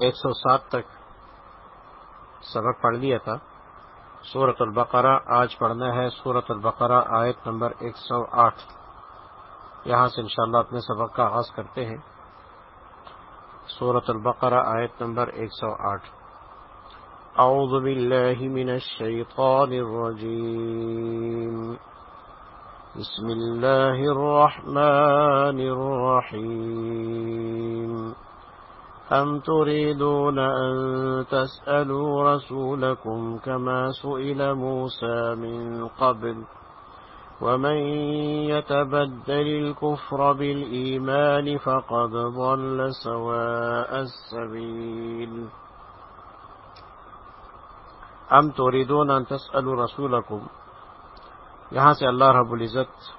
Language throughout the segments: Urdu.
ایک سو سات تک سبق پڑھ لیا تھا۔ سورت البقرہ آج پڑھنا ہے۔ سورت البقرہ آیت نمبر ایک سو آٹھ۔ یہاں سے انشاءاللہ اپنے سبق کا آغاز کرتے ہیں۔ سورت البقرہ آیت نمبر ایک سو آٹھ۔ اعوذ باللہ من الشیطان الرجیم۔ بسم اللہ الرحمن الرحیم۔ أم تريدون أن تسألوا رسولكم كما سئل موسى من قبل ومن يتبدل الكفر بالإيمان فقد ضل سواء السبيل أم تريدون أن تسألوا رسولكم یہاں سے اللہ رب العزت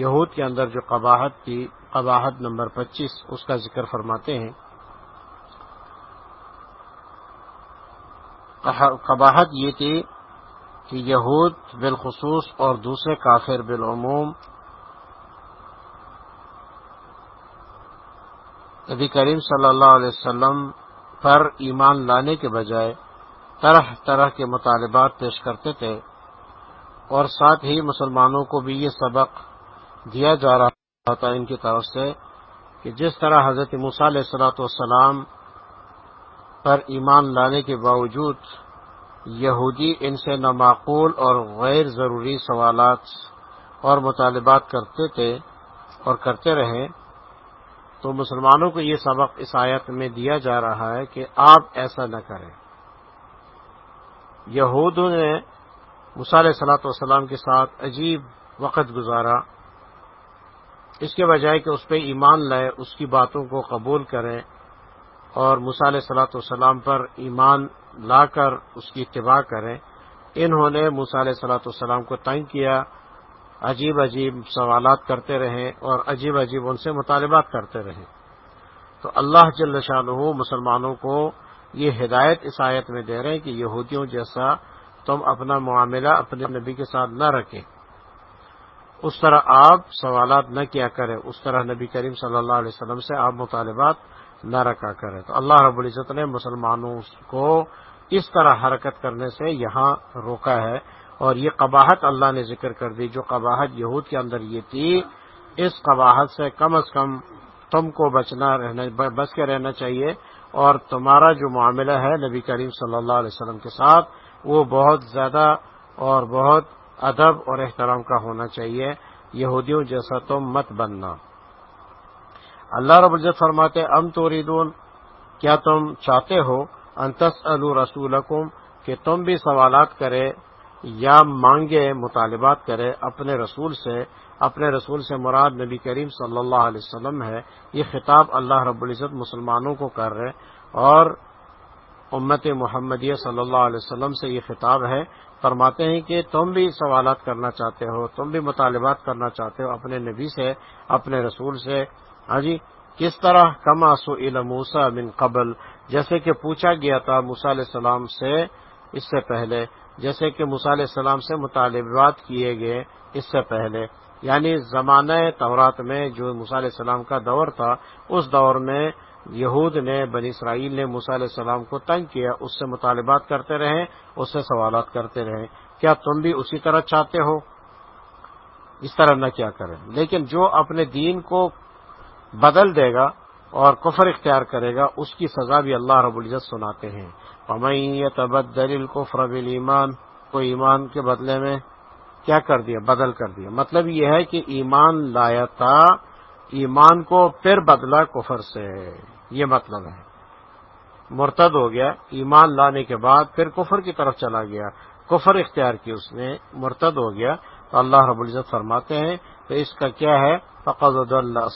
یہود کے اندر جو قباحت تھی قباحت نمبر پچیس، اس کا ذکر فرماتے ہیں۔ قباحت یہ تھی کہ یہود بالخصوص اور دوسرے کافر بالعموم نبی کریم صلی اللہ علیہ وسلم پر ایمان لانے کے بجائے طرح طرح کے مطالبات پیش کرتے تھے اور ساتھ ہی مسلمانوں کو بھی یہ سبق دیا جا رہا تھا ان کی طرف سے کہ جس طرح حضرت علیہ صلاحت والسلام پر ایمان لانے کے باوجود یہودی ان سے نامعقول اور غیر ضروری سوالات اور مطالبات کرتے تھے اور کرتے رہے، تو مسلمانوں کو یہ سبق اس آیت میں دیا جا رہا ہے کہ آپ ایسا نہ کریں۔ یہود نے مثال صلاحت والسلام کے ساتھ عجیب وقت گزارا۔ اس کے بجائے کہ اس پہ ایمان لائے، اس کی باتوں کو قبول کریں اور مثال صلاحت والسلام پر ایمان لا کر اس کی اتباع کریں انہوں نے مثال صلاحت والسلام کو تنگ کیا، عجیب عجیب سوالات کرتے رہے اور عجیب عجیب ان سے مطالبات کرتے رہے۔ تو اللہ جل شاہ مسلمانوں کو یہ ہدایت اس آیت میں دے رہے ہیں کہ یہودیوں جیسا تم اپنا معاملہ اپنے نبی کے ساتھ نہ رکھیں۔ اس طرح آپ سوالات نہ کیا کریں، اس طرح نبی کریم صلی اللہ علیہ وسلم سے آپ مطالبات نہ رکھا کریں۔ تو اللہ رب العزت نے مسلمانوں کو اس طرح حرکت کرنے سے یہاں روکا ہے اور یہ قباحت اللہ نے ذکر کر دی، جو قباحت یہود کے اندر یہ تھی، اس قباحت سے کم از کم تم کو بچنا رہنا، بچ کے رہنا چاہیے اور تمہارا جو معاملہ ہے نبی کریم صلی اللہ علیہ وسلم کے ساتھ، وہ بہت زیادہ اور بہت ادب اور احترام کا ہونا چاہیے۔ یہودیوں جیسا تم مت بننا۔ اللہ رب العزت فرماتے ام توریدون، کیا تم چاہتے ہو؟ انتس رسول کہ تم بھی سوالات کرے یا مانگے مطالبات کرے اپنے رسول سے۔ اپنے رسول سے مراد نبی کریم صلی اللہ علیہ وسلم ہے۔ یہ خطاب اللہ رب العزت مسلمانوں کو کر رہے اور امت محمدیہ صلی اللہ علیہ وسلم سے یہ خطاب ہے۔ فرماتے ہیں کہ تم بھی سوالات کرنا چاہتے ہو، تم بھی مطالبات کرنا چاہتے ہو اپنے نبی سے، اپنے رسول سے۔ ہاں جی کس طرح کم آسو موسا بن قبل؟ جیسے کہ پوچھا گیا تھا علیہ السلام سے اس سے پہلے، جیسے کہ علیہ السلام سے مطالبات کیے گئے اس سے پہلے۔ یعنی زمانہ تورات میں جو علیہ السلام کا دور تھا، اس دور میں یہود نے بنی اسرائیل نے علیہ السلام کو تنگ کیا، اس سے مطالبات کرتے رہے اس سے سوالات کرتے رہے کیا تم بھی اسی طرح چاہتے ہو؟ اس طرح نہ کیا کریں۔ لیکن جو اپنے دین کو بدل دے گا اور کفر اختیار کرے گا، اس کی سزا بھی اللہ رب العزت سناتے ہیں۔ امئی تبد دلیل کو فرب ایمان کو ایمان کے بدلے میں کیا کر دیا؟ بدل کر دیا۔ مطلب یہ ہے کہ ایمان لایا تھا ایمان کو پھر بدلا کفر سے۔ یہ مطلب ہے۔ مرتد ہو گیا، ایمان لانے کے بعد پھر کفر کی طرف چلا گیا۔ کفر اختیار کی اس نے، مرتد ہو گیا۔ تو اللہ رب العزت فرماتے ہیں تو اس کا کیا ہے؟ فقد اللہ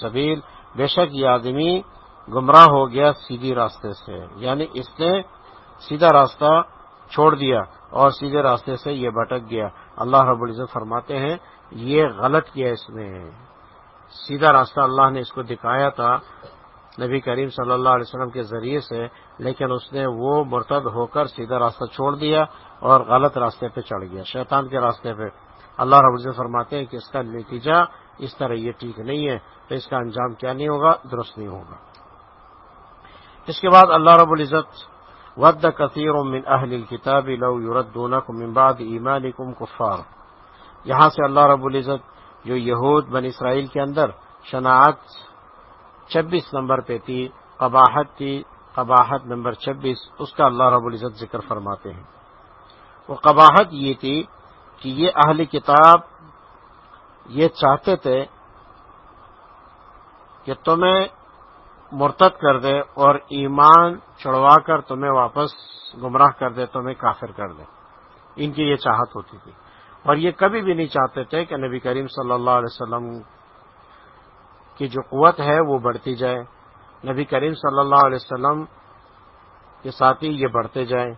سبیل بے شک یہ آدمی گمراہ ہو گیا سیدھی راستے سے۔ یعنی اس نے سیدھا راستہ چھوڑ دیا اور سیدھے راستے سے یہ بھٹک گیا۔ اللہ رب العزت فرماتے ہیں، یہ غلط کیا اس نے۔ سیدھا راستہ اللہ نے اس کو دکھایا تھا نبی کریم صلی اللہ علیہ وسلم کے ذریعے سے، لیکن اس نے وہ مرتد ہو کر سیدھا راستہ چھوڑ دیا اور غلط راستے پہ چڑھ گیا۔ شیطان کے راستے پہ۔ اللہ رب العزت فرماتے ہیں کہ اس کا نتیجہ اس طرح یہ ٹھیک نہیں ہے، تو اس کا انجام کیا نہیں ہوگا؟ درست نہیں ہوگا۔ اس کے بعد اللہ رب العزت، ود کثیر من اہل الكتاب لو يردونكم من بعد ایمانكم کفار یہاں سے اللہ رب العزت جو یہود بن اسرائیل کے اندر شناعت چبیس نمبر پہ تھی، قباحت تھی قباحت نمبر چھبیس، اس کا اللہ رب العزت ذکر فرماتے ہیں۔ وہ قباحت یہ تھی کہ یہ اہل کتاب یہ چاہتے تھے کہ تمہیں مرتد کر دے اور ایمان چڑھوا کر تمہیں واپس گمراہ کر دے، تمہیں کافر کر دے۔ ان کی یہ چاہت ہوتی تھی۔ اور یہ کبھی بھی نہیں چاہتے تھے کہ نبی کریم صلی اللہ علیہ وسلم کی جو قوت ہے وہ بڑھتی جائے۔ نبی کریم صلی اللہ علیہ وسلم کے ساتھ ہی یہ بڑھتے جائیں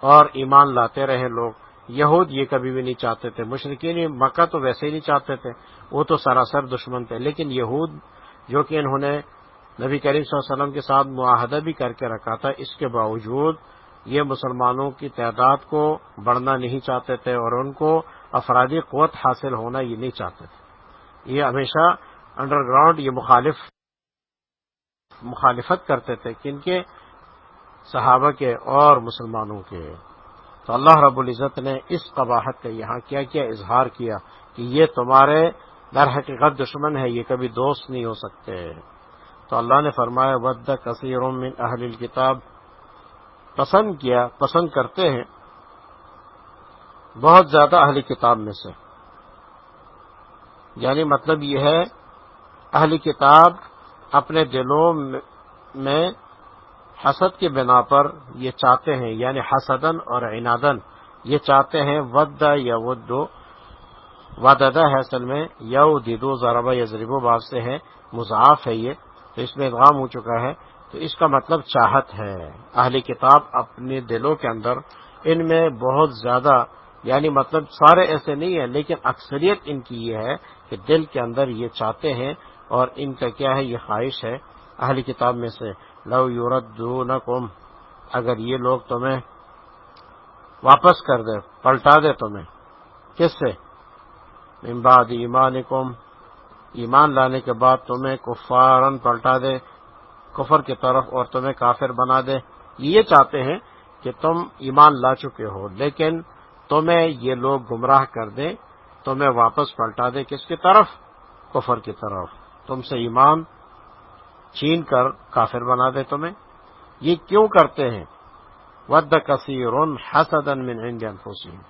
اور ایمان لاتے رہے لوگ۔ یہود یہ کبھی بھی نہیں چاہتے تھے۔ مشرقین مکہ تو ویسے ہی نہیں چاہتے تھے۔ وہ تو سراسر دشمن تھے۔ لیکن یہود جو کہ انہوں نے نبی کریم صلی اللہ علیہ وسلم کے ساتھ معاہدہ بھی کر کے رکھا تھا، اس کے باوجود یہ مسلمانوں کی تعداد کو بڑھنا نہیں چاہتے تھے اور ان کو افرادی قوت حاصل ہونا یہ نہیں چاہتے تھے۔ یہ ہمیشہ انڈر گراؤنڈ یہ مخالف مخالفت کرتے تھے کن کے صحابہ کے اور مسلمانوں کے۔ تو اللہ رب العزت نے اس قباحت کا یہاں کیا کیا، اظہار کیا کہ یہ تمہارے در حقیقت دشمن ہے یہ کبھی دوست نہیں ہو سکتے۔ تو اللہ نے فرمایا، ود کثیر من اہل الکتاب۔ پسند کیا، پسند کرتے ہیں۔ بہت زیادہ اہل کتاب میں سے۔ یعنی مطلب یہ ہے، اہل کتاب اپنے دلوں میں حسد کے بنا پر یہ چاہتے ہیں یعنی حسدن اور عنادن یہ چاہتے ہیں ود یا ودو وددا ہے اصل میں یو دیدو ذربا یا ضریب و سے ہے مضاف ہے یہ۔ تو اس میں ادغام ہو چکا ہے۔ تو اس کا مطلب چاہت ہے۔ اہلی کتاب اپنے دلوں کے اندر ان میں بہت زیادہ یعنی مطلب سارے ایسے نہیں ہیں، لیکن اکثریت ان کی یہ ہے کہ دل کے اندر یہ چاہتے ہیں اور ان کا کیا ہے، یہ خواہش ہے۔ اہلی کتاب میں سے لو یورت اگر یہ لوگ تمہیں واپس کر دے، پلٹا دے تمہیں۔ کس سے؟ امباد ایمان ایمان لانے کے بعد تمہیں کفارن پلٹا دے، کفر کی طرف اور تمہیں کافر بنا دے۔ یہ چاہتے ہیں کہ تم ایمان لا چکے ہو، لیکن تمہیں یہ لوگ گمراہ کر دیں، تمہیں واپس پلٹا دے کس کی طرف؟ کفر کی طرف۔ تم سے ایمان چین کر کافر بنا دے تمہیں۔ یہ کیوں کرتے ہیں؟ ود کثیر حسدن من عند انفسهم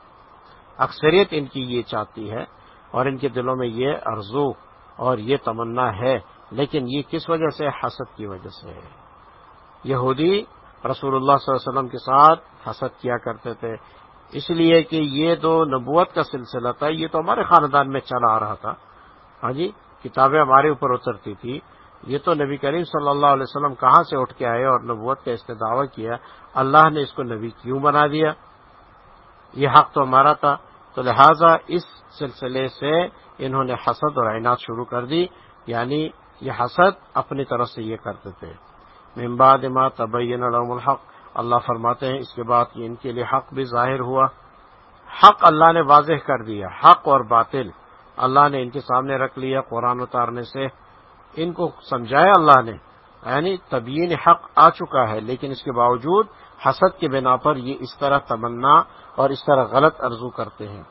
اکثریت ان کی یہ چاہتی ہے اور ان کے دلوں میں یہ ارزو اور یہ تمنا ہے، لیکن یہ کس وجہ سے؟ حسد کی وجہ سے۔ ہے یہودی رسول اللہ صلی اللہ علیہ وسلم کے ساتھ حسد کیا کرتے تھے۔ اس لیے کہ یہ تو نبوت کا سلسلہ تھا، یہ تو ہمارے خاندان میں چلا آ رہا تھا۔ ہاں جی کتابیں ہمارے اوپر اترتی تھی یہ تو نبی کریم صلی اللہ علیہ وسلم کہاں سے اٹھ کے آئے اور نبوت کا استدعا کیا؟ اللہ نے اس کو نبی کیوں بنا دیا؟ یہ حق تو ہمارا تھا۔ تو لہذا اس سلسلے سے انہوں نے حسد اور عینات شروع کر دی۔ یعنی یہ حسد اپنی طرف سے یہ کرتے تھے۔ ممباد ما تبین علوم الحق اللہ فرماتے ہیں، اس کے بعد ان کے لیے حق بھی ظاہر ہوا۔ حق اللہ نے واضح کر دیا، حق اور باطل۔ اللہ نے ان کے سامنے رکھ لیا قرآن اتارنے سے۔ ان کو سمجھایا اللہ نے۔ یعنی تبین حق آ چکا ہے، لیکن اس کے باوجود حسد کے بنا پر یہ اس طرح تمنا اور اس طرح غلط ارزو کرتے ہیں۔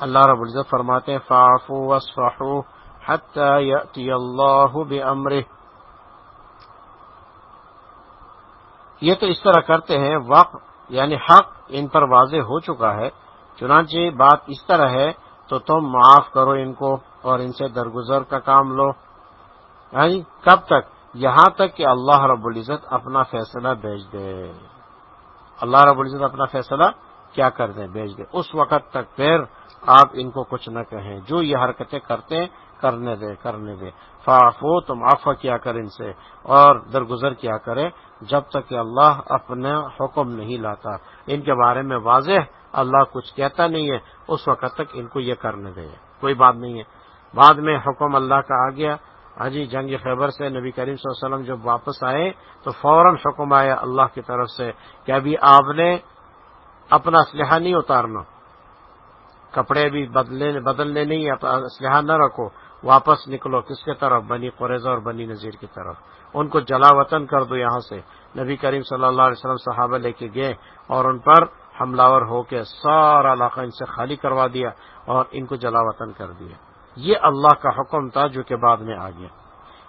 اللہ رب العزت فرماتے ہیں فاعفو وصفحو حتی یأتی اللہ بامرہ یہ تو اس طرح کرتے ہیں وقت یعنی حق ان پر واضح ہو چکا ہے۔ چنانچہ بات اس طرح ہے، تو تم معاف کرو ان کو اور ان سے درگزر کا کام لو۔ یعنی کب تک؟ یہاں تک کہ اللہ رب العزت اپنا فیصلہ بھیج دے۔ اللہ رب العزت اپنا فیصلہ کیا کر دیں، بھیج دے۔ اس وقت تک پھر آپ ان کو کچھ نہ کہیں۔ جو یہ حرکتیں کرتے ہیں کرنے دے کرنے دے۔ فافو تم آفا کیا کر ان سے اور درگزر کیا کرے جب تک کہ اللہ اپنا حکم نہیں لاتا۔ ان کے بارے میں واضح اللہ کچھ کہتا نہیں ہے، اس وقت تک ان کو یہ کرنے دے۔ کوئی بات نہیں ہے۔ بعد میں حکم اللہ کا آ گیا۔ حجی جنگ خیبر سے نبی کریم صلی اللہ علیہ وسلم جب واپس آئے تو فوراً حکم آیا اللہ کی طرف سے کہ ابھی آپ نے اپنا اسلحہ نہیں اتارنا۔ کپڑے بھی بدلنے نہیں اسلحہ نہ رکھو۔ واپس نکلو، کس کے طرف؟ بنی قریضہ اور بنی نذیر کی طرف۔ ان کو جلا وطن کر دو یہاں سے۔ نبی کریم صلی اللہ علیہ وسلم صحابہ لے کے گئے اور ان پر حملہ ہو کے سارا علاقہ ان سے خالی کروا دیا اور ان کو جلا وطن کر دیا۔ یہ اللہ کا حکم تھا جو کہ بعد میں آ گیا۔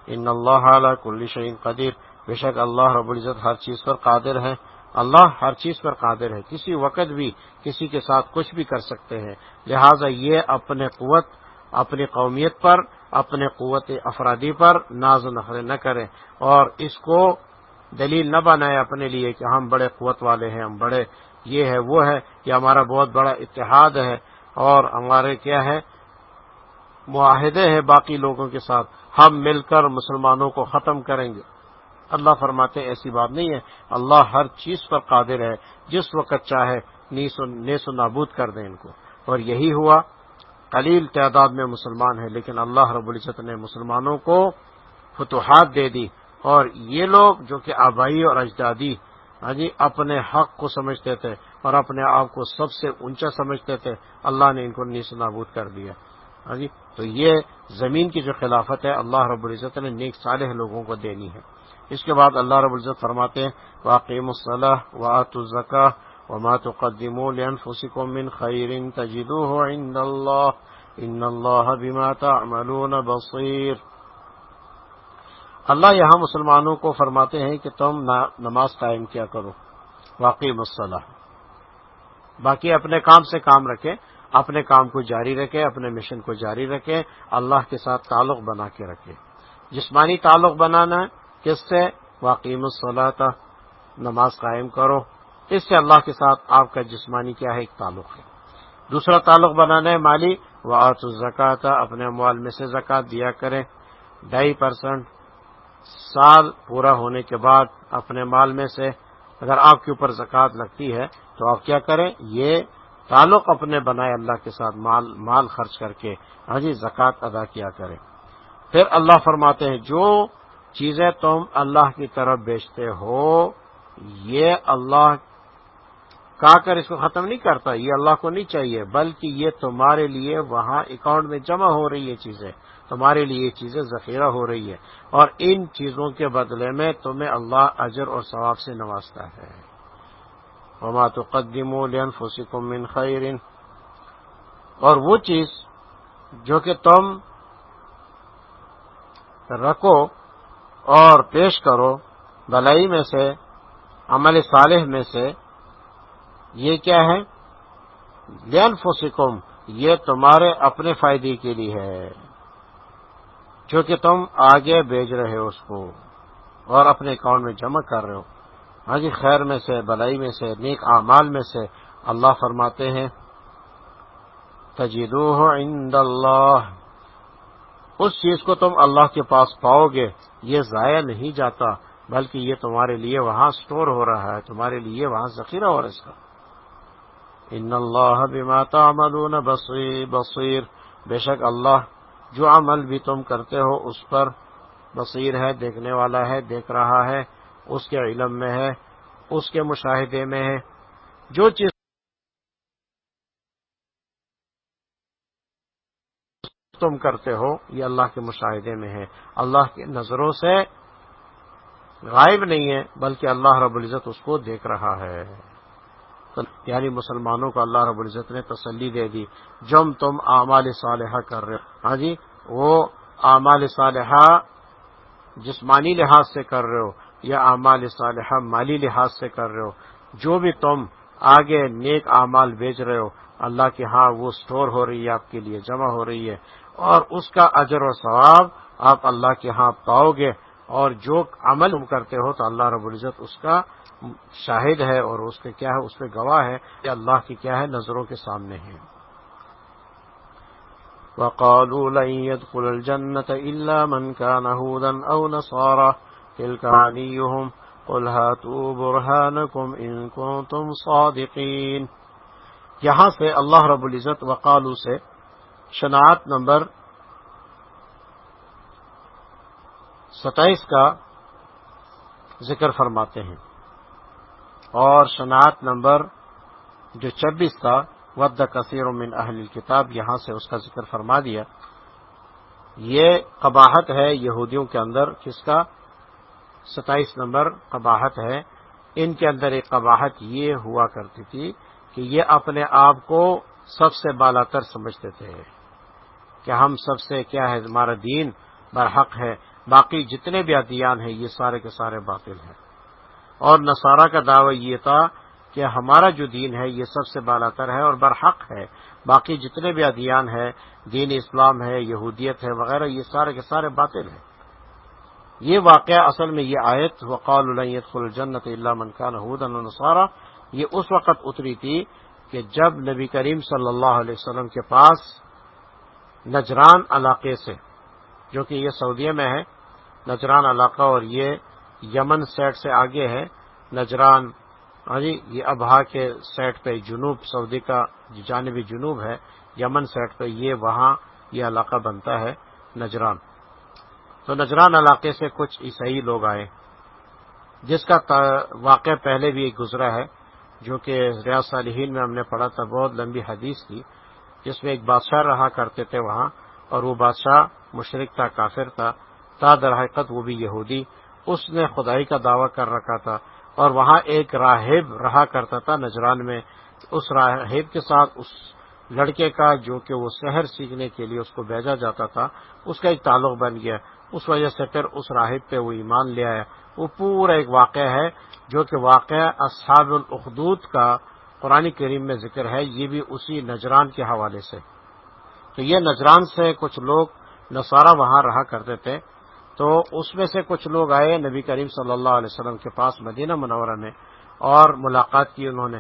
ان اللہ اعلیٰ کل شعین قدیر۔ بے شک اللہ رب العزت ہر چیز پر قادر ہے۔ اللہ ہر چیز پر قادر ہے۔ کسی وقت بھی کسی کے ساتھ کچھ بھی کر سکتے ہیں۔ لہذا یہ اپنے قوت اپنی قومیت پر، اپنے قوت افرادی پر ناز و نخرے نہ کریں اور اس کو دلیل نہ بنائے اپنے لیے کہ ہم بڑے قوت والے ہیں، ہم بڑے، یہ ہے، وہ ہے، یہ ہمارا بہت بڑا اتحاد ہے اور ہمارے کیا ہے، معاہدے ہیں باقی لوگوں کے ساتھ۔ ہم مل کر مسلمانوں کو ختم کریں گے۔ اللہ فرماتے ایسی بات نہیں ہے۔ اللہ ہر چیز پر قادر ہے۔ جس وقت چاہے نیس و نابود کر دیں ان کو۔ اور یہی ہوا۔ قلیل تعداد میں مسلمان ہیں، لیکن اللہ رب العزت نے مسلمانوں کو فتوحات دے دی۔ اور یہ لوگ جو کہ آبائی اور اجدادی ہاں جی اپنے حق کو سمجھتے تھے اور اپنے آپ کو سب سے اونچا سمجھتے تھے، اللہ نے ان کو نیس نابود کر دیا۔ ہاں جی تو یہ زمین کی جو خلافت ہے، اللہ رب العزت نے نیک صالح لوگوں کو دینی ہے۔ اس کے بعد اللہ رب العزت فرماتے ہیں واقعی مصلح وعت الزکا وما تقدموا لانفسكم من خير تجدوه عند الله ان الله بما تعملون بصير اللہ یہاں مسلمانوں کو فرماتے ہیں کہ تم نماز قائم کیا کرو واقعی مصلح باقی اپنے کام سے کام رکھے، اپنے کام کو جاری رکھے، اپنے مشن کو جاری رکھے، اللہ کے ساتھ تعلق بنا کے رکھے۔ جسمانی تعلق بنانا کس سے؟ واقعی مصلاح نماز قائم کرو۔ اس سے اللہ کے ساتھ آپ کا جسمانی کیا ہے ایک تعلق ہے۔ دوسرا تعلق بنانا ہے مالی و آت الزکات اپنے موال میں سے زکات دیا کریں۔ ڈھائی پرسنٹ سال پورا ہونے کے بعد اپنے مال میں سے اگر آپ کے اوپر زکات لگتی ہے تو آپ کیا کریں؟ یہ تعلق اپنے بنائے اللہ کے ساتھ مال مال خرچ کر کے ہاں جی زکات ادا کیا کریں۔ پھر اللہ فرماتے ہیں، جو چیزیں تم اللہ کی طرف بیچتے ہو، یہ اللہ کا کر اس کو ختم نہیں کرتا، یہ اللہ کو نہیں چاہیے، بلکہ یہ تمہارے لیے وہاں اکاؤنٹ میں جمع ہو رہی ہے چیزیں، تمہارے لیے یہ چیزیں ذخیرہ ہو رہی ہے اور ان چیزوں کے بدلے میں تمہیں اللہ اجر اور ثواب سے نوازتا ہے۔ وما تقدموا لانفسكم من خیر اور وہ چیز جو کہ تم رکھو اور پیش کرو، بلائی میں سے، عمل صالح میں سے یہ کیا ہے؟ لین فسکم یہ تمہارے اپنے فائدے کے لیے ہے، جو کہ تم آگے بھیج رہے ہو اس کو، اور اپنے اکاؤنٹ میں جمع کر رہے ہو۔ ہاں جی خیر میں سے، بلائی میں سے، نیک اعمال میں سے اللہ فرماتے ہیں تجیدو عند اللہ۔ اس چیز کو تم اللہ کے پاس پاؤ گے، یہ ضائع نہیں جاتا، بلکہ یہ تمہارے لیے وہاں سٹور ہو رہا ہے، تمہارے لیے وہاں ذخیرہ ہو رہا ہے اس کا۔ ان اللہ بما تعملون بصیر بصیر۔ بے شک اللہ جو عمل بھی تم کرتے ہو اس پر بصیر ہے، دیکھنے والا ہے، دیکھ رہا ہے، اس کے علم میں ہے، اس کے مشاہدے میں ہے۔ جو چیز تم کرتے ہو، یہ اللہ کے مشاہدے میں ہے۔ اللہ کی نظروں سے غائب نہیں ہے، بلکہ اللہ رب العزت اس کو دیکھ رہا ہے۔ یعنی مسلمانوں کو اللہ رب العزت نے تسلی دے دی۔ جم تم اعمال صالحہ کر رہے ہو۔ ہاں جی وہ اعمال صالحہ جسمانی لحاظ سے کر رہے ہو یا اعمال صالحہ مالی لحاظ سے کر رہے ہو۔ جو بھی تم آگے نیک اعمال بیچ رہے ہو، اللہ کے ہاں وہ سٹور ہو رہی ہے، آپ کے لیے جمع ہو رہی ہے۔ اور اس کا اجر و ثواب آپ اللہ کے ہاں پاؤ گے۔ اور جو عمل تم کرتے ہو تو اللہ رب العزت اس کا شاہد ہے اور اس پہ کیا ہے، اس پہ گواہ ہے کہ اللہ کی کیا ہے، نظروں کے سامنے ہے وقالوا لن يدخل الجنة إلا من كان هودا أو نصارى تلك عنيهم قل هاتوا برهانكم إن كنتم صادقين۔ یہاں سے اللہ رب العزت وقالو سے شناعت نمبر ستائیس کا ذکر فرماتے ہیں۔ اور شناعت نمبر جو چبیس تھا، ود کثیر من اہل کتاب یہاں سے اس کا ذکر فرما دیا۔ یہ قباحت ہے یہودیوں کے اندر، کس کا؟ ستائیس نمبر قباحت ہے۔ ان کے اندر ایک قباحت یہ ہوا کرتی تھی کہ یہ اپنے آپ کو سب سے بالا تر سمجھتے تھے کہ ہم سب سے کیا ہے، ہمارا دین برحق ہے۔ باقی جتنے بھی ادیان ہیں، یہ سارے کے سارے باطل ہیں۔ اور نصارہ کا دعویٰ یہ تھا کہ ہمارا جو دین ہے، یہ سب سے بالا تر ہے اور برحق ہے۔ باقی جتنے بھی ادیان ہے دین اسلام ہے، یہودیت ہے، وغیرہ، یہ سارے کے سارے باطل ہیں۔ یہ واقعہ اصل میں یہ آیت وقال الت الجنت اللہ منقان حود النصارہ یہ اس وقت اتری تھی کہ جب نبی کریم صلی اللہ علیہ وسلم کے پاس نجران علاقے سے، جو کہ یہ سعودیہ میں ہے نجران علاقہ اور یہ یمن سیٹ سے آگے ہے۔ نجران ہاں جی یہ ابہا کے سیٹ پہ جنوب، سعودی کا جانبی جنوب ہے۔ یمن سیٹ پہ یہ وہاں یہ علاقہ بنتا ہے نجران۔ تو نجران علاقے سے کچھ عیسائی لوگ آئے، جس کا واقعہ پہلے بھی گزرا ہے، جو کہ ریاض صالحین میں ہم نے پڑھا تھا، بہت لمبی حدیث تھی، جس میں ایک بادشاہ رہا کرتے تھے وہاں، اور وہ بادشاہ مشرق تھا، کافر تھا۔ تا در حقیقت وہ بھی یہودی اس نے خدائی کا دعویٰ کر رکھا تھا اور وہاں ایک راہب رہا کرتا تھا نجران میں اس راہب کے ساتھ اس لڑکے کا جو کہ وہ شہر سیکھنے کے لیے اس کو بھیجا جاتا تھا، اس کا ایک تعلق بن گیا۔ اس وجہ سے پھر اس راہب پہ وہ ایمان لے آیا۔ وہ پورا ایک واقعہ ہے جو کہ واقعہ اصحاب الخدود کا قرآن کریم میں ذکر ہے، یہ بھی اسی نجران کے حوالے سے۔ تو یہ نجران سے کچھ لوگ نصارہ وہاں رہا کرتے تھے۔ تو اس میں سے کچھ لوگ آئے نبی کریم صلی اللہ علیہ وسلم کے پاس مدینہ منورہ میں اور ملاقات کی انہوں نے۔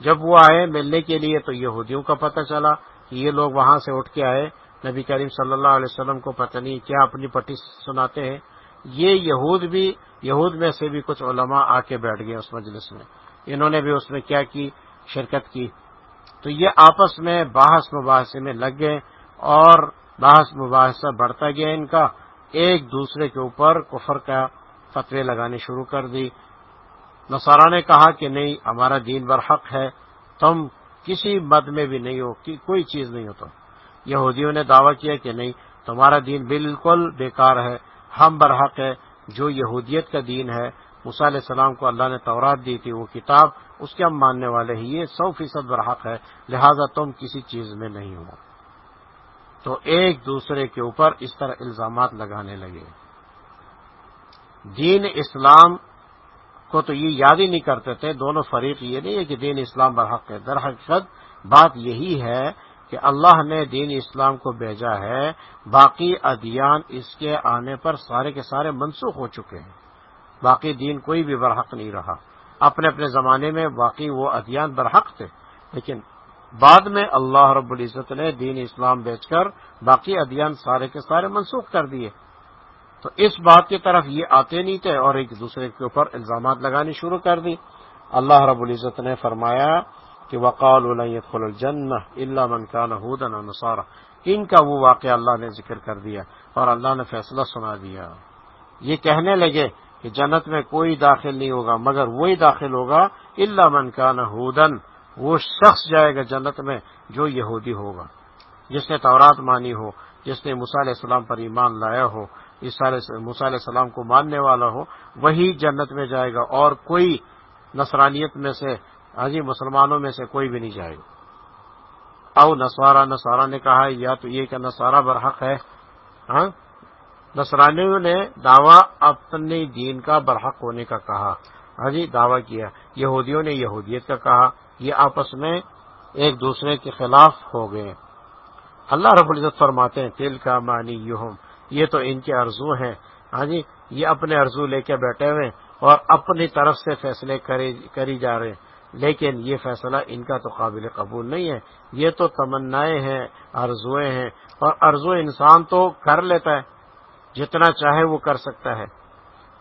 جب وہ آئے ملنے کے لیے تو یہودیوں کا پتہ چلا کہ یہ لوگ وہاں سے اٹھ کے آئے۔ نبی کریم صلی اللہ علیہ وسلم کو پتہ نہیں کیا اپنی پٹی سناتے ہیں۔ یہ یہود بھی، یہود میں سے بھی کچھ علماء آ کے بیٹھ گئے اس مجلس میں۔ انہوں نے بھی اس میں کیا کی؟ شرکت کی۔ تو یہ آپس میں باحث مباحثے میں لگ گئے اور باحث مباحثہ بڑھتا گیا ان کا۔ ایک دوسرے کے اوپر کفر کا فتوے لگانے شروع کر دی۔ نصارہ نے کہا کہ نہیں، ہمارا دین برحق ہے، تم کسی مد میں بھی نہیں ہو کوئی چیز نہیں ہو تم۔ یہودیوں نے دعویٰ کیا کہ نہیں، تمہارا دین بالکل بیکار ہے، ہم برحق ہے جو یہودیت کا دین ہے علیہ السلام کو اللہ نے تورات دی تھی، وہ کتاب اس کے ہم ماننے والے ہیں، یہ سو فیصد برحق ہے، لہذا تم کسی چیز میں نہیں ہو۔ تو ایک دوسرے کے اوپر اس طرح الزامات لگانے لگے۔ دین اسلام کو تو یہ یاد ہی نہیں کرتے تھے، دونوں فریق یہ نہیں ہے کہ دین اسلام برحق ہے۔ در حقیقت بات یہی ہے کہ اللہ نے دین اسلام کو بھیجا ہے، باقی ادیان اس کے آنے پر سارے کے سارے منسوخ ہو چکے ہیں۔ باقی دین کوئی بھی برحق نہیں رہا۔ اپنے اپنے زمانے میں باقی وہ ادیان برحق تھے، لیکن بعد میں اللہ رب العزت نے دین اسلام بیچ کر باقی ادیان سارے کے سارے منسوخ کر دیے۔ تو اس بات کی طرف یہ آتے نہیں تھے اور ایک دوسرے کے اوپر الزامات لگانی شروع کر دی۔ اللہ رب العزت نے فرمایا کہ وقال خل الجن اللہ من کا نہ نصارہ ان کا وہ واقعہ اللہ نے ذکر کر دیا اور اللہ نے فیصلہ سنا دیا۔ یہ کہنے لگے کہ جنت میں کوئی داخل نہیں ہوگا، مگر وہی داخل ہوگا۔ اللہ من کا وہ شخص جائے گا جنت میں جو یہودی ہوگا۔ جس نے تورات مانی ہو، جس نے علیہ السلام پر ایمان لایا ہو علیہ السلام کو ماننے والا ہو، وہی جنت میں جائے گا اور کوئی نصرانیت میں سے ہاں مسلمانوں میں سے کوئی بھی نہیں جائے گا۔ او نسوارا نسوارا نے کہا، یا تو یہ کہ نسوارا برحق ہے۔ ہاں؟ نسرانیوں نے دعویٰ اپنے دین کا برحق ہونے کا کہا۔ ہاں جی دعویٰ کیا۔ یہودیوں نے یہودیت کا کہا۔ یہ آپس میں ایک دوسرے کے خلاف ہو گئے۔ اللہ رب العزت فرماتے ہیں تل کا معنی یوہم یہ تو ان کے ارزو ہیں۔ ہاں جی یہ اپنے ارزو لے کے بیٹھے ہوئے اور اپنی طرف سے فیصلے کری جا رہے ہیں۔ لیکن یہ فیصلہ ان کا تو قابل قبول نہیں ہے۔ یہ تو تمنائیں ہیں ارزویں ہیں۔ اور ارزو انسان تو کر لیتا ہے، جتنا چاہے وہ کر سکتا ہے۔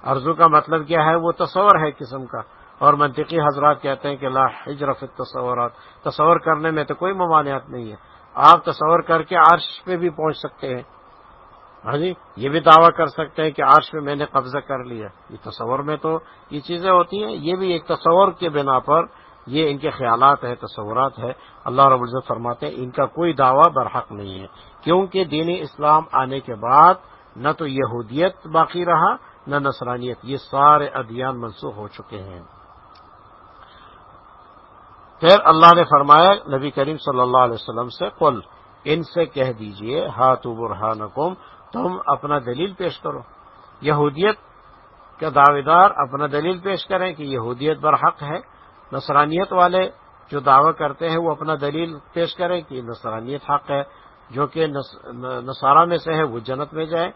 ارزو کا مطلب کیا ہے؟ وہ تصور ہے قسم کا۔ اور منطقی حضرات کہتے ہیں کہ لا حجرف تصورات تصور کرنے میں تو کوئی ممانعت نہیں ہے۔ آپ تصور کر کے عرش پہ بھی پہنچ سکتے ہیں۔ ہاں جی؟ یہ بھی دعویٰ کر سکتے ہیں کہ عرش پہ میں نے قبضہ کر لیا۔ یہ تصور میں تو یہ چیزیں ہوتی ہیں۔ یہ بھی ایک تصور کے بنا پر یہ ان کے خیالات ہے تصورات ہے اللہ رب العزت فرماتے ہیں، ان کا کوئی دعویٰ برحق نہیں ہے۔ کیونکہ دین اسلام آنے کے بعد نہ تو یہودیت باقی رہا، نہ نصرانیت۔ یہ سارے ادیان منسوخ ہو چکے ہیں۔ پھر اللہ نے فرمایا، نبی کریم صلی اللہ علیہ وسلم سے، قل، ان سے کہہ دیجیے ہاتھ برہانکم، تم اپنا دلیل پیش کرو۔ یہودیت کا دعوے دار اپنا دلیل پیش کریں کہ یہودیت برحق ہے۔ نصرانیت والے جو دعوی کرتے ہیں، وہ اپنا دلیل پیش کریں کہ نصرانیت حق ہے۔ جو کہ نصارہ میں سے ہے، وہ جنت میں جائے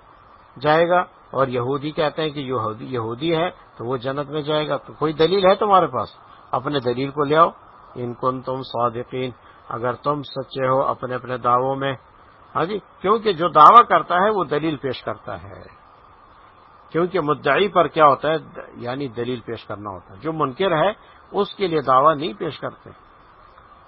جائے گا۔ اور یہودی کہتے ہیں کہ یہودی ہے تو وہ جنت میں جائے گا۔ تو کوئی دلیل ہے تمہارے پاس؟ اپنے دلیل کو لے آؤ۔ ان کن تم صادقین۔ اگر تم سچے ہو اپنے اپنے دعووں میں۔ ہاں جی کیونکہ جو دعویٰ کرتا ہے وہ دلیل پیش کرتا ہے۔ کیونکہ مدعی پر کیا ہوتا ہے؟ یعنی دلیل پیش کرنا ہوتا ہے۔ جو منکر ہے، اس کے لیے دعویٰ نہیں پیش کرتے۔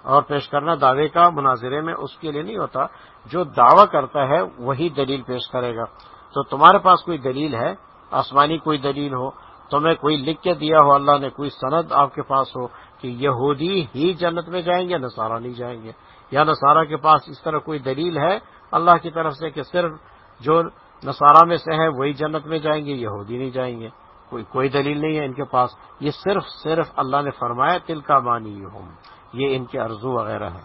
اور پیش کرنا دعوے کا مناظرے میں اس کے لیے نہیں ہوتا۔ جو دعویٰ کرتا ہے، وہی دلیل پیش کرے گا۔ تو تمہارے پاس کوئی دلیل ہے؟ آسمانی کوئی دلیل ہو تمہیں کوئی لکھ کے دیا ہو، اللہ نے کوئی سند آپ کے پاس ہو کہ یہودی ہی جنت میں جائیں گے، نصارہ نہیں جائیں گے۔ یا نصارہ کے پاس اس طرح کوئی دلیل ہے اللہ کی طرف سے کہ صرف جو نصارہ میں سے ہے وہی جنت میں جائیں گے، یہودی نہیں جائیں گے؟ کوئی کوئی دلیل نہیں ہے ان کے پاس۔ یہ صرف صرف اللہ نے فرمایا تل کا مانی ہوں یہ ان کے ارزو وغیرہ ہے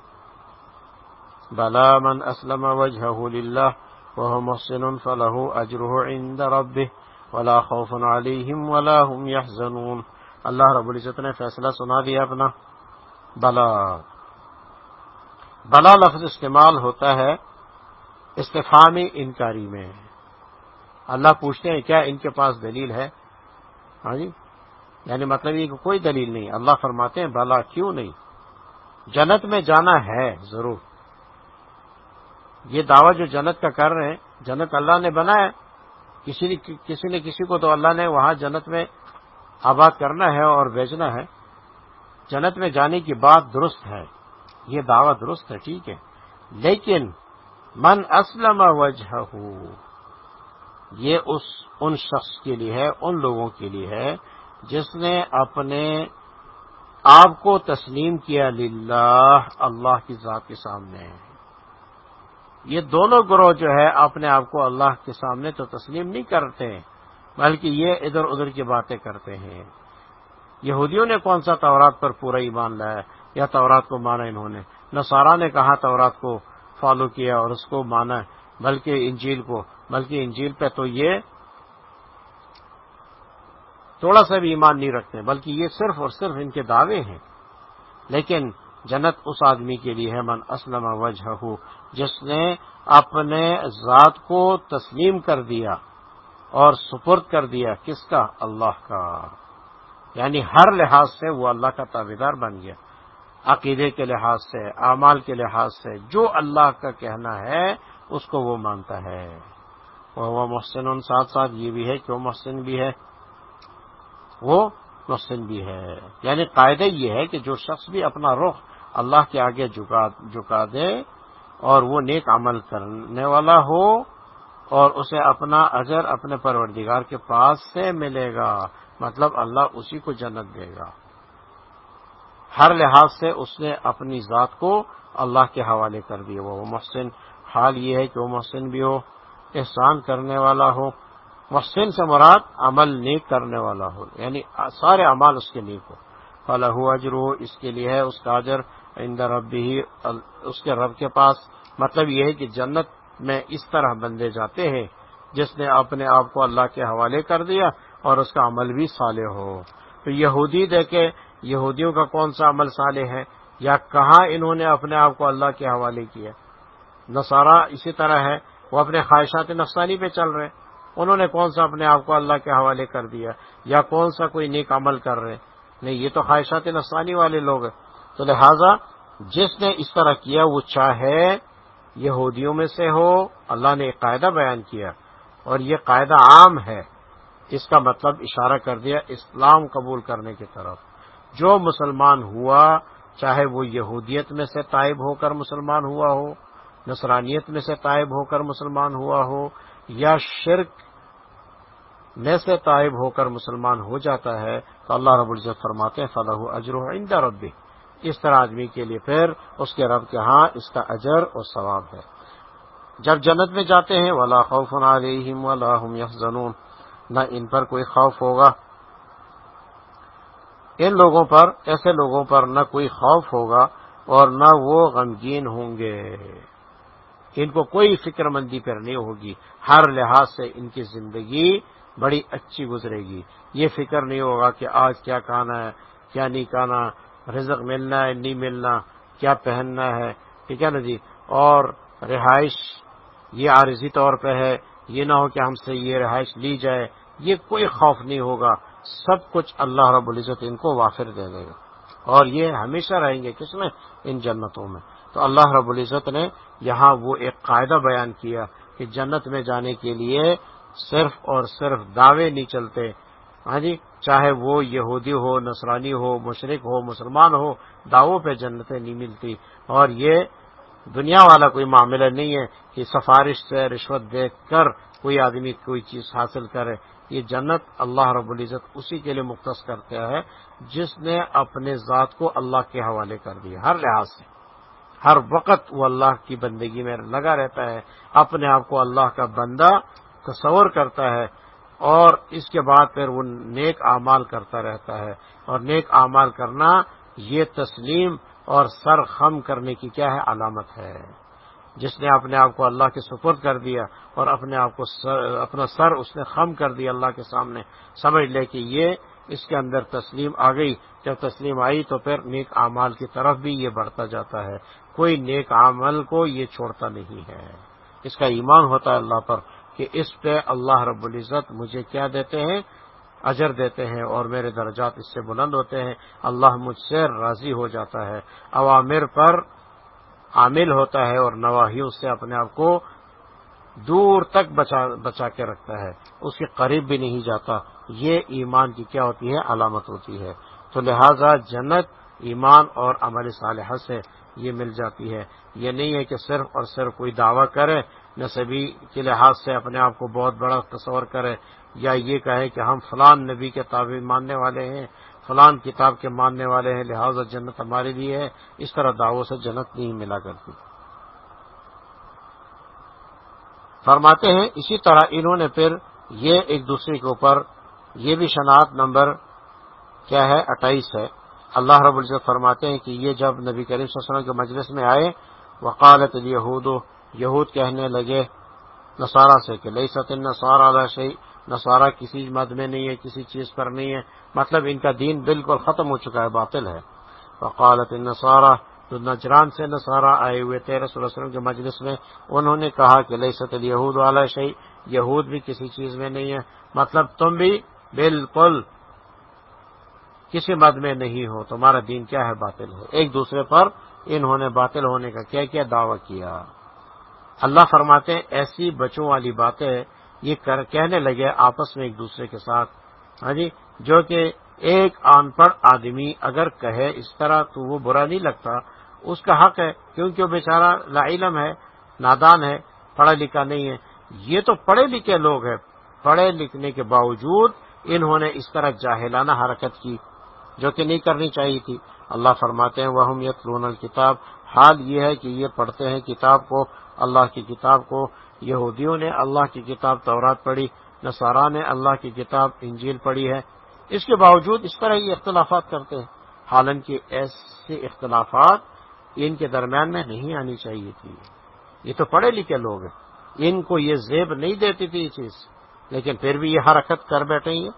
بلا من اسلم وجہ وہ محسن فلاح اجرح عند ربه ولا خوف عليهم ولا هم يحزنون اللہ رب العزت نے فیصلہ سنا دیا اپنا۔ بلا۔ بلا لفظ استعمال ہوتا ہے استفامی انکاری میں۔ اللہ پوچھتے ہیں کیا ان کے پاس دلیل ہے؟ ہاں جی۔ یعنی مطلب یہ کہ کوئی دلیل نہیں۔ اللہ فرماتے ہیں بلا کیوں نہیں؟ جنت میں جانا ہے ضرور۔ یہ دعویٰ جو جنت کا کر رہے ہیں، جنت اللہ نے بنایا کسی نے کسی نے کسی کو تو اللہ نے وہاں جنت میں آباد کرنا ہے اور بیچنا ہے۔ جنت میں جانے کی بات درست ہے۔ یہ دعویٰ درست ہے، ٹھیک ہے۔ لیکن من اسلم وجہ یہ اس ان شخص کے لیے ہے، ان لوگوں کے لیے ہے جس نے اپنے آپ کو تسلیم کیا، للہ، اللہ کی ذات کے سامنے۔ یہ دونوں گروہ جو ہے اپنے آپ کو اللہ کے سامنے تو تسلیم نہیں کرتے، بلکہ یہ ادھر ادھر کی باتیں کرتے ہیں۔ یہودیوں نے کون سا تورات پر پورا ایمان لایا؟ یا تورات کو مانا انہوں نے؟ نصارہ نے کہا تورات کو فالو کیا اور اس کو مانا؟ بلکہ انجیل کو۔ بلکہ انجیل پہ تو یہ تھوڑا سا بھی ایمان نہیں رکھتے، بلکہ یہ صرف اور صرف ان کے دعوے ہیں۔ لیکن جنت اس آدمی کے لیے ہے، من اسلم وجہ جس نے اپنے ذات کو تسلیم کر دیا اور سپرد کر دیا۔ کس کا؟ اللہ کا۔ یعنی ہر لحاظ سے وہ اللہ کا تعویدار بن گیا۔ عقیدے کے لحاظ سے، اعمال کے لحاظ سے، جو اللہ کا کہنا ہے، اس کو وہ مانتا ہے۔ وہ محسن، ساتھ ساتھ یہ بھی ہے کہ وہ محسن بھی ہے؟ وہ محسن بھی ہے۔ یعنی قاعدہ یہ ہے کہ جو شخص بھی اپنا رخ اللہ کے آگے جھکا دے اور وہ نیک عمل کرنے والا ہو اور اسے اپنا اجر اپنے پروردگار کے پاس سے ملے گا۔ مطلب اللہ اسی کو جنت دے گا۔ ہر لحاظ سے اس نے اپنی ذات کو اللہ کے حوالے کر دیا۔ وہ محسن۔ حال یہ ہے کہ وہ محسن بھی ہو، احسان کرنے والا ہو۔ محسن سے مراد عمل نیک کرنے والا ہو یعنی سارے عمال اس کے نیک ہو۔ فلاح اجر ہو اس کے لیے ہے اس کا اجر۔ رب ہی اس کے رب کے پاس۔ مطلب یہ ہے کہ جنت میں اس طرح بندے جاتے ہیں، جس نے اپنے آپ کو اللہ کے حوالے کر دیا اور اس کا عمل بھی صالح ہو۔ تو یہودی دیکھے یہودیوں کا کون سا عمل صالح ہے؟ یا کہاں انہوں نے اپنے آپ کو اللہ کے حوالے کیا؟ نصارہ اسی طرح ہے، وہ اپنے خواہشات نفسانی پہ چل رہے انہوں نے کون سا اپنے آپ کو اللہ کے حوالے کر دیا؟ یا کون سا کوئی نیک عمل کر رہے نہیں، یہ تو خواہشات نفسانی والے لوگ ہیں۔ تو لہذا جس نے اس طرح کیا، وہ چاہے یہودیوں میں سے ہو، اللہ نے ایک قاعدہ بیان کیا اور یہ قاعدہ عام ہے۔ اس کا مطلب اشارہ کر دیا اسلام قبول کرنے کی طرف۔ جو مسلمان ہوا، چاہے وہ یہودیت میں سے طائب ہو کر مسلمان ہوا ہو، نصرانیت میں سے طائب ہو کر مسلمان ہوا ہو، یا شرک میں سے طائب ہو کر مسلمان ہو جاتا ہے، تو اللہ رب العزت فرماتے ہیں فلاح اجر عند ربی اس طرح آدمی کے لیے پھر اس کے رب کے ہاں اس کا اجر اور ثواب ہے۔ جب جنت میں جاتے ہیں، ولا خوف علیہم ولا هم يحزنون۔ نہ ان پر کوئی خوف ہوگا۔ ان لوگوں پر، ایسے لوگوں پر نہ کوئی خوف ہوگا اور نہ وہ غمگین ہوں گے۔ ان کو کوئی فکر مندی پر نہیں ہوگی۔ ہر لحاظ سے ان کی زندگی بڑی اچھی گزرے گی۔ یہ فکر نہیں ہوگا کہ آج کیا کھانا ہے، کیا نہیں کھانا رزق ملنا ہے، نہیں ملنا، کیا پہننا ہے؟ ٹھیک ہے نا جی؟ اور رہائش یہ عارضی طور پہ ہے، یہ نہ ہو کہ ہم سے یہ رہائش لی جائے، یہ کوئی خوف نہیں ہوگا۔ سب کچھ اللہ رب العزت ان کو وافر دے دے گا۔ اور یہ ہمیشہ رہیں گے کس میں؟ ان جنتوں میں۔ تو اللہ رب العزت نے یہاں وہ ایک قاعدہ بیان کیا کہ جنت میں جانے کے لیے صرف اور صرف دعوے نہیں چلتے ہاں جی چاہے وہ یہودی ہو، نصرانی ہو مشرق ہو، مسلمان ہو، دعووں پہ جنتیں نہیں ملتی۔ اور یہ دنیا والا کوئی معاملہ نہیں ہے کہ سفارش سے رشوت دے کر کوئی آدمی کوئی چیز حاصل کرے۔ یہ جنت اللہ رب العزت اسی کے لیے مختص کرتا ہے جس نے اپنے ذات کو اللہ کے حوالے کر دیا۔ ہر لحاظ سے۔ ہر وقت وہ اللہ کی بندگی میں لگا رہتا ہے۔ اپنے آپ کو اللہ کا بندہ تصور کرتا ہے۔ اور اس کے بعد پھر وہ نیک اعمال کرتا رہتا ہے۔ اور نیک اعمال کرنا یہ تسلیم اور سر خم کرنے کی کیا ہے؟ علامت ہے۔ جس نے اپنے آپ کو اللہ کے سپرد کر دیا اور اپنے آپ کو سر، اپنا سر اس نے خم کر دیا اللہ کے سامنے، سمجھ لے کہ یہ اس کے اندر تسلیم آ گئی۔ جب تسلیم آئی تو پھر نیک اعمال کی طرف بھی یہ بڑھتا جاتا ہے۔ کوئی نیک عمل کو یہ چھوڑتا نہیں ہے۔ اس کا ایمان ہوتا ہے اللہ پر۔ کہ اس پہ اللہ رب العزت مجھے کیا دیتے ہیں؟ اجر دیتے ہیں اور میرے درجات اس سے بلند ہوتے ہیں۔ اللہ مجھ سے راضی ہو جاتا ہے۔ عوامر پر عامل ہوتا ہے اور نواحیوں سے اپنے آپ کو دور تک بچا بچا کے رکھتا ہے۔ اس کے قریب بھی نہیں جاتا۔ یہ ایمان کی کیا ہوتی ہے؟ علامت ہوتی ہے۔ تو لہذا جنت ایمان اور عمل صالحہ سے یہ مل جاتی ہے۔ یہ نہیں ہے کہ صرف اور صرف کوئی دعویٰ کرے نصبی کے لحاظ سے اپنے آپ کو بہت بڑا تصور کرے یا یہ کہے کہ ہم فلان نبی کے تعبیر ماننے والے ہیں، فلان کتاب کے ماننے والے ہیں، لہذا جنت ہمارے لیے ہے۔ اس طرح دعووں سے جنت نہیں ملا کرتی۔ فرماتے ہیں، اسی طرح انہوں نے پھر یہ ایک دوسرے کے اوپر یہ بھی شناخت نمبر کیا ہے، اٹھائیس ہے۔ اللہ رب العزت فرماتے ہیں کہ یہ جب نبی کریم صلی اللہ علیہ وسلم کے مجلس میں آئے، وقالت یہود یہود کہنے لگے، نصارہ سے کہ لئی ست نصارہ شہی نصارہ کسی مد میں نہیں ہے، کسی چیز پر نہیں ہے۔ مطلب ان کا دین بالکل ختم ہو چکا ہے، باطل ہے۔ وقالت النصارہ، جو نجران سے نصارہ آئے ہوئے تیرہ سو وسلم کے مجلس میں، انہوں نے کہا کہ لئی ست یہود والا شہی یہود بھی کسی چیز میں نہیں ہے۔ مطلب تم بھی بالکل کسی مد میں نہیں ہو، تمہارا دین کیا ہے؟ باطل ہے۔ ایک دوسرے پر انہوں نے باطل ہونے کا کیا کیا دعویٰ کیا۔ اللہ فرماتے ہیں، ایسی بچوں والی باتیں یہ کہنے لگے آپس میں ایک دوسرے کے ساتھ۔ ہاں جی جو کہ ایک ان پڑھ آدمی اگر کہے اس طرح تو وہ برا نہیں لگتا۔ اس کا حق ہے، کیونکہ وہ بیچارہ لا علم ہے، نادان ہے، پڑھا لکھا نہیں ہے۔ یہ تو پڑھے لکھے لوگ ہیں۔ پڑھے لکھنے کے باوجود انہوں نے اس طرح جاہلانہ حرکت کی، جو کہ نہیں کرنی چاہیے تھی۔ اللہ فرماتے ہیں وہ یتلون الکتاب حال یہ ہے کہ یہ پڑھتے ہیں کتاب کو اللہ کی کتاب کو، یہودیوں نے اللہ کی کتاب تورات پڑھی، نصارہ نے اللہ کی کتاب انجیل پڑھی ہے۔ اس کے باوجود اس طرح یہ اختلافات کرتے ہیں۔ حالانکہ ایسے اختلافات ان کے درمیان میں نہیں آنی چاہیے تھی۔ یہ تو پڑھے لکھے لوگ ہیں۔ ان کو یہ زیب نہیں دیتی تھی یہ چیز۔ لیکن پھر بھی یہ حرکت کر بیٹھے ہیں۔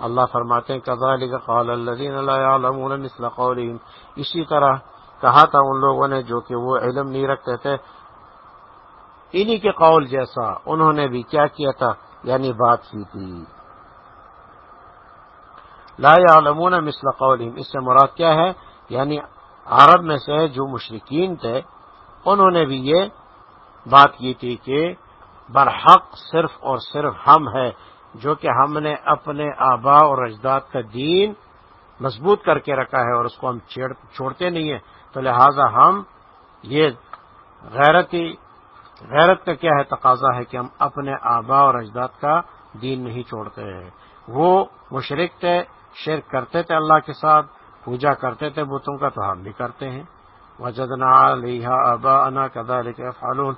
اللہ فرماتے ہیں قال الذين مثل قولهم اسی طرح کہا تھا ان لوگوں نے جو کہ وہ علم نہیں رکھتے تھے۔ انہی کے قول جیسا انہوں نے بھی کیا کیا تھا یعنی بات کی تھی۔ لا يعلمون مثل قولهم اس سے مراد کیا ہے؟ یعنی عرب میں سے جو مشرقین تھے، انہوں نے بھی یہ بات کی تھی کہ برحق صرف اور صرف ہم ہے، جو کہ ہم نے اپنے آبا اور اجداد کا دین مضبوط کر کے رکھا ہے اور اس کو ہم چھوڑتے نہیں ہیں۔ تو لہذا ہم یہ غیرتی غیرت کا کیا ہے تقاضا ہے کہ ہم اپنے آبا اور اجداد کا دین نہیں چھوڑتے ہیں۔ وہ مشرق تھے، شرک کرتے تھے اللہ کے ساتھ، پوجا کرتے تھے بتوں کا تو ہم بھی کرتے ہیں۔ وجدنا علیہ ابا انا کدا فالون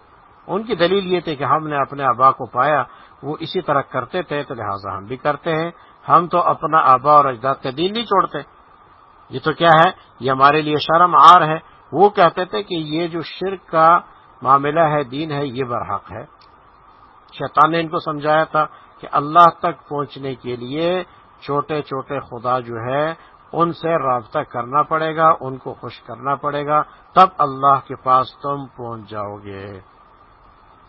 ان کی دلیل یہ تھی کہ ہم نے اپنے ابا کو پایا، وہ اسی طرح کرتے تھے تو لہٰذا ہم بھی کرتے ہیں۔ ہم تو اپنا آبا اور اجداد کا دین نہیں چھوڑتے۔ یہ تو کیا ہے؟ یہ ہمارے لیے شرم آر ہے۔ وہ کہتے تھے کہ یہ جو شرک کا معاملہ ہے، دین ہے، یہ برحق ہے۔ شیطان نے ان کو سمجھایا تھا کہ اللہ تک پہنچنے کے لیے چھوٹے چھوٹے خدا جو ہے، ان سے رابطہ کرنا پڑے گا، ان کو خوش کرنا پڑے گا۔ تب اللہ کے پاس تم پہنچ جاؤ گے۔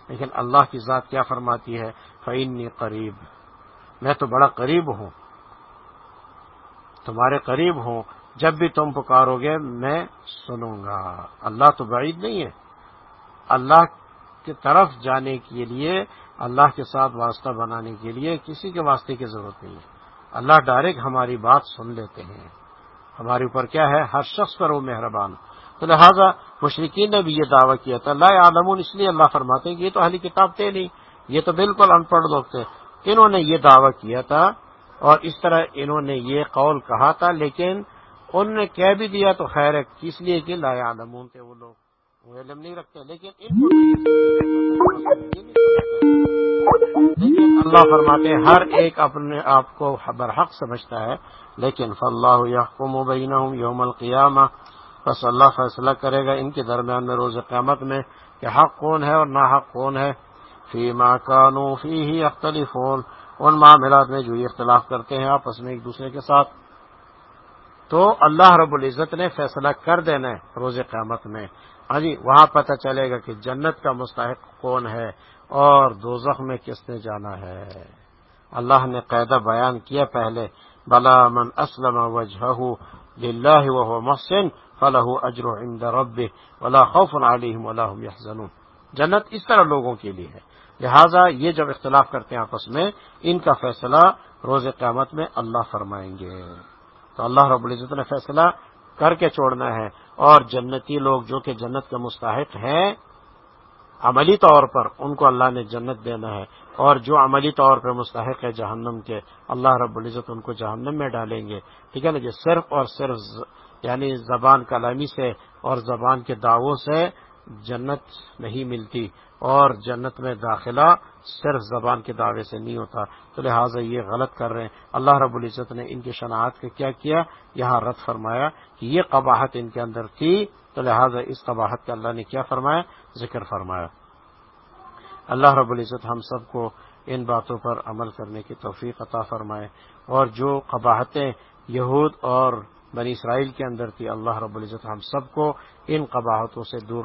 لیکن اللہ کی ذات کیا فرماتی ہے؟ فعنی قریب میں تو بڑا قریب ہوں۔ تمہارے قریب ہوں۔ جب بھی تم پکارو گے، میں سنوں گا۔ اللہ تو بعید نہیں ہے۔ اللہ کی طرف جانے کے لیے، اللہ کے ساتھ واسطہ بنانے کے لیے کسی کے واسطے کی ضرورت نہیں ہے۔ اللہ ڈائریکٹ ہماری بات سن لیتے ہیں۔ ہمارے اوپر کیا ہے؟ ہر شخص پر وہ مہربان۔ تو لہٰذا مشرقین نے بھی یہ دعویٰ کیا تھا اللہ عالمون اس لیے اللہ فرماتے ہیں کہ یہ تو اہلی کتاب تھے نہیں، یہ تو بالکل ان پڑھ لوگ تھے۔ انہوں نے یہ دعویٰ کیا تھا اور اس طرح انہوں نے یہ قول کہا تھا، لیکن ان نے کہہ بھی دیا تو خیر ہے اس لیے کہ لا عالمون تھے وہ لوگ۔ وہ علم نہیں رکھتے، لیکن ان کو لیکن اللہ فرماتے ہیں، ہر ایک اپنے آپ کو برحق سمجھتا ہے۔ لیکن فلاح یحکم بینہم یوم القیامہ بس اللہ فیصلہ کرے گا ان کے درمیان میں روز قیامت میں کہ حق کون ہے اور نہ حق کون ہے۔ فی ما کانو فی ہی اختلف ان معاملات میں جو یہ اختلاف کرتے ہیں، آپس میں ایک دوسرے کے ساتھ۔ تو اللہ رب العزت نے فیصلہ کر دینا ہے روز قیامت میں۔ ہاں جی وہاں پتہ چلے گا کہ جنت کا مستحق کون ہے اور دوزخ میں کس نے جانا ہے۔ اللہ نے قاعدہ بیان کیا پہلے، بلا من اسلم وجہ للہ وهو محسن فله اجر عند ربه ولا خوف عليهم ولا هم يحزنون جنت اس طرح لوگوں کے لیے ہے۔ لہذا یہ جب اختلاف کرتے ہیں آپس میں، ان کا فیصلہ روز قیامت میں اللہ فرمائیں گے۔ تو اللہ رب العزت نے فیصلہ کر کے چھوڑنا ہے۔ اور جنتی لوگ جو کہ جنت کے مستحق ہیں، عملی طور پر ان کو اللہ نے جنت دینا ہے۔ اور جو عملی طور پر مستحق ہے جہنم کے، اللہ رب العزت ان کو جہنم میں ڈالیں گے۔ ٹھیک ہے نا یہ صرف اور صرف یعنی زبان کلامی سے اور زبان کے دعووں سے جنت نہیں ملتی۔ اور جنت میں داخلہ صرف زبان کے دعوے سے نہیں ہوتا۔ تو لہٰذا یہ غلط کر رہے ہیں۔ اللہ رب العزت نے ان کی شناخت کا کیا کیا؟ یہاں رد فرمایا کہ یہ قباحت ان کے اندر تھی۔ تو لہٰذا اس قباحت کا اللہ نے کیا فرمایا؟ ذکر فرمایا۔ اللہ رب العزت ہم سب کو ان باتوں پر عمل کرنے کی توفیق عطا فرمائے۔ اور جو قباحتیں یہود اور بنی اسرائیل کے اندر تھی، اللہ رب العزت ہم سب کو ان قباحتوں سے دور